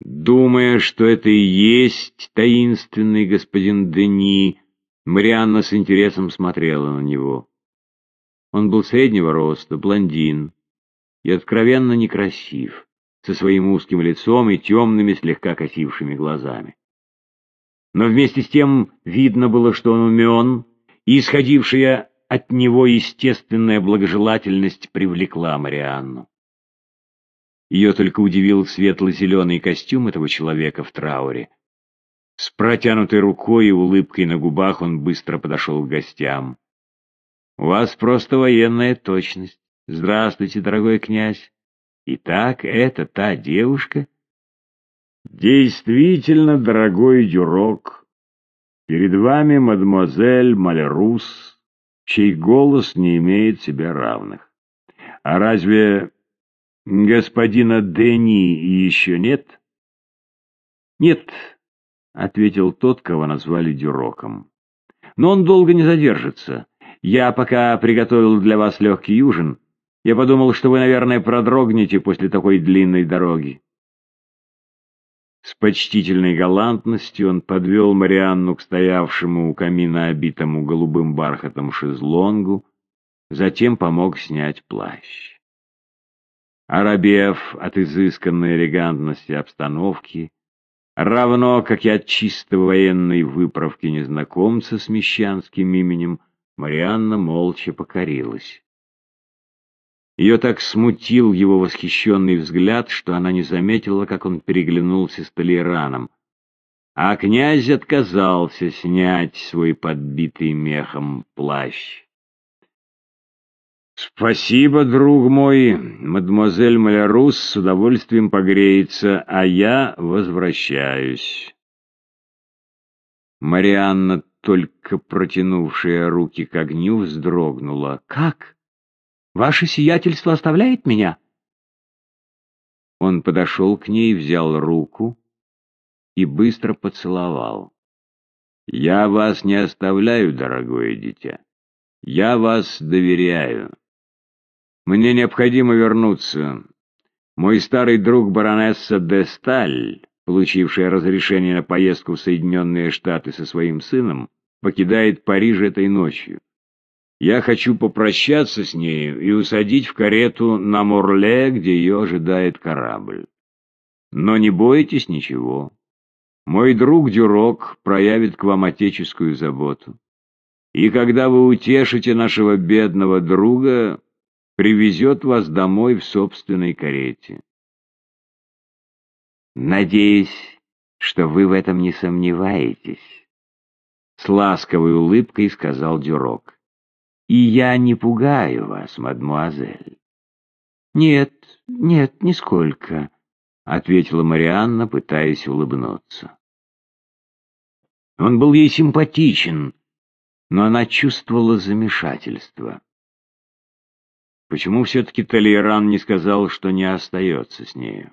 Думая, что это и есть таинственный господин Дени, Марианна с интересом смотрела на него. Он был среднего роста, блондин и откровенно некрасив, со своим узким лицом и темными, слегка косившими глазами. Но вместе с тем видно было, что он умен, и исходившая от него естественная благожелательность привлекла Марианну. Ее только удивил светло-зеленый костюм этого человека в трауре. С протянутой рукой и улыбкой на губах он быстро подошел к гостям. «У вас просто военная точность. Здравствуйте, дорогой князь. Итак, это та девушка?» «Действительно, дорогой Дюрок, перед вами мадемуазель Малерус, чей голос не имеет себе равных. А разве Господина Дени еще нет? Нет, ответил тот, кого назвали Дюроком. Но он долго не задержится. Я пока приготовил для вас легкий ужин. Я подумал, что вы, наверное, продрогнете после такой длинной дороги. С почтительной галантностью он подвел Марианну к стоявшему у камина обитому голубым бархатом шезлонгу, затем помог снять плащ. Оробев от изысканной элегантности обстановки, равно как и от чисто военной выправки незнакомца с мещанским именем, Марианна молча покорилась. Ее так смутил его восхищенный взгляд, что она не заметила, как он переглянулся с Толераном. А князь отказался снять свой подбитый мехом плащ. «Спасибо, друг мой, мадемуазель Малярус с удовольствием погреется, а я возвращаюсь». Марианна, только протянувшая руки к огню, вздрогнула. «Как? Ваше сиятельство оставляет меня?» Он подошел к ней, взял руку и быстро поцеловал. «Я вас не оставляю, дорогое дитя. Я вас доверяю. Мне необходимо вернуться. Мой старый друг баронесса де Сталь, получившая разрешение на поездку в Соединенные Штаты со своим сыном, покидает Париж этой ночью. Я хочу попрощаться с нею и усадить в карету на Морле, где ее ожидает корабль. Но не бойтесь ничего. Мой друг Дюрок проявит к вам отеческую заботу. И когда вы утешите нашего бедного друга, привезет вас домой в собственной карете. Надеюсь, что вы в этом не сомневаетесь, — с ласковой улыбкой сказал Дюрок. И я не пугаю вас, мадмуазель. Нет, нет, нисколько, — ответила Марианна, пытаясь улыбнуться. Он был ей симпатичен, но она чувствовала замешательство. Почему все-таки Толейран не сказал, что не остается с нею?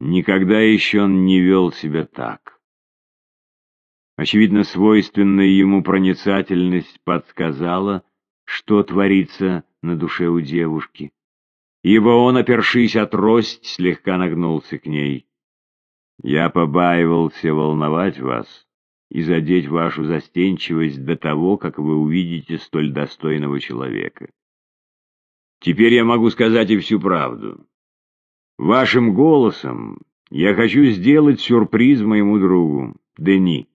Никогда еще он не вел себя так. Очевидно, свойственная ему проницательность подсказала, что творится на душе у девушки, ибо он, опершись от трость, слегка нагнулся к ней. «Я побаивался волновать вас и задеть вашу застенчивость до того, как вы увидите столь достойного человека. Теперь я могу сказать и всю правду. Вашим голосом я хочу сделать сюрприз моему другу, Дени.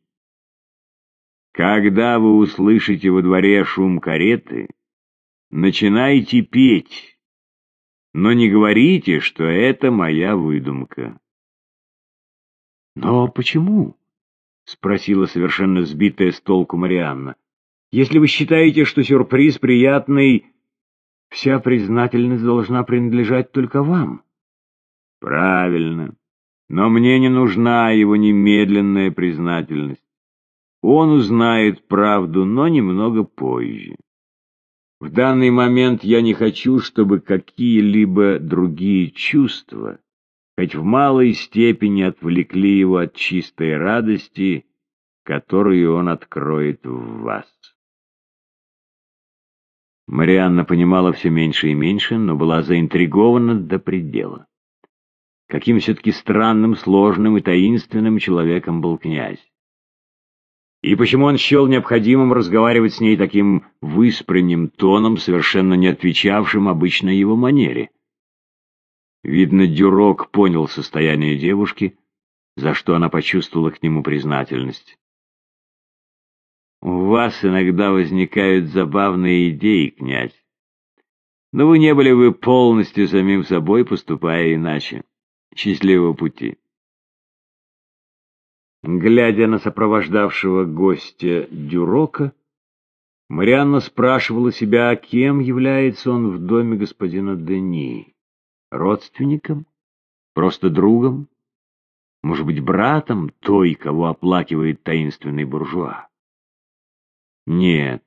Когда вы услышите во дворе шум кареты, начинайте петь, но не говорите, что это моя выдумка. «Но почему?» — спросила совершенно сбитая с толку Марианна. «Если вы считаете, что сюрприз приятный Вся признательность должна принадлежать только вам. Правильно. Но мне не нужна его немедленная признательность. Он узнает правду, но немного позже. В данный момент я не хочу, чтобы какие-либо другие чувства, хоть в малой степени отвлекли его от чистой радости, которую он откроет в вас. Марианна понимала все меньше и меньше, но была заинтригована до предела. каким все-таки странным, сложным и таинственным человеком был князь. И почему он счел необходимым разговаривать с ней таким выспренним тоном, совершенно не отвечавшим обычной его манере? Видно, Дюрок понял состояние девушки, за что она почувствовала к нему признательность. «У вас иногда возникают забавные идеи, князь. Но вы не были бы полностью самим собой, поступая иначе. Счастливого пути!» Глядя на сопровождавшего гостя Дюрока, Марианна спрашивала себя, кем является он в доме господина Дени. Родственником? Просто другом? Может быть, братом той, кого оплакивает таинственный буржуа? Нет,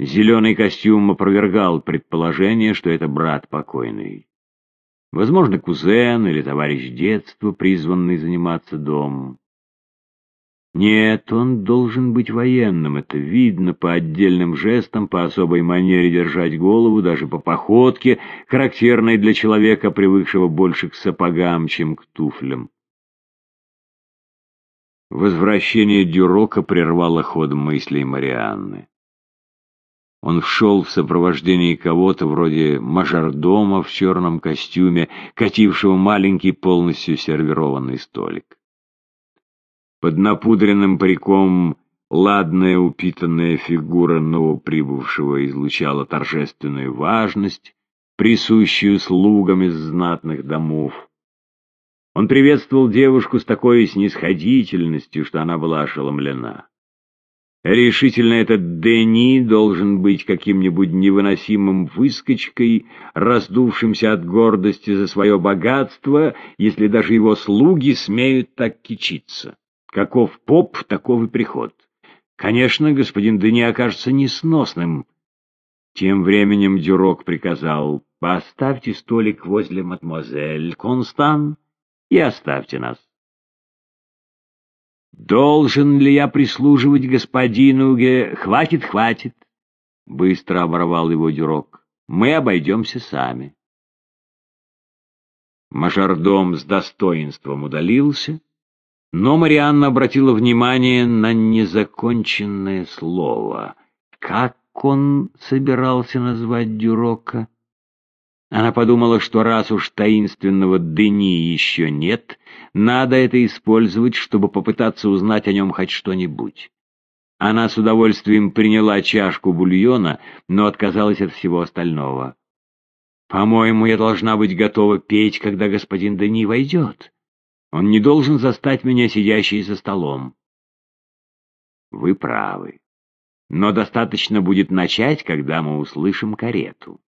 зеленый костюм опровергал предположение, что это брат покойный. Возможно, кузен или товарищ детства, призванный заниматься домом. Нет, он должен быть военным, это видно по отдельным жестам, по особой манере держать голову, даже по походке, характерной для человека, привыкшего больше к сапогам, чем к туфлям. Возвращение Дюрока прервало ход мыслей Марианны. Он вшел в сопровождении кого-то вроде мажордома в черном костюме, катившего маленький полностью сервированный столик. Под напудренным париком ладная упитанная фигура новоприбывшего излучала торжественную важность, присущую слугам из знатных домов. Он приветствовал девушку с такой снисходительностью, что она была ошеломлена. Решительно этот Дени должен быть каким-нибудь невыносимым выскочкой, раздувшимся от гордости за свое богатство, если даже его слуги смеют так кичиться. Каков поп, таков и приход. Конечно, господин Дени окажется несносным. Тем временем Дюрок приказал, поставьте столик возле мадемуазель Констан и оставьте нас. Должен ли я прислуживать господину Ге... Хватит, хватит, быстро оборвал его Дюрок. Мы обойдемся сами. Мажордом с достоинством удалился, но Марианна обратила внимание на незаконченное слово. Как он собирался назвать Дюрока? Она подумала, что раз уж таинственного Дени еще нет, надо это использовать, чтобы попытаться узнать о нем хоть что-нибудь. Она с удовольствием приняла чашку бульона, но отказалась от всего остального. «По-моему, я должна быть готова петь, когда господин Дени войдет». Он не должен застать меня сидящей за столом. Вы правы. Но достаточно будет начать, когда мы услышим карету.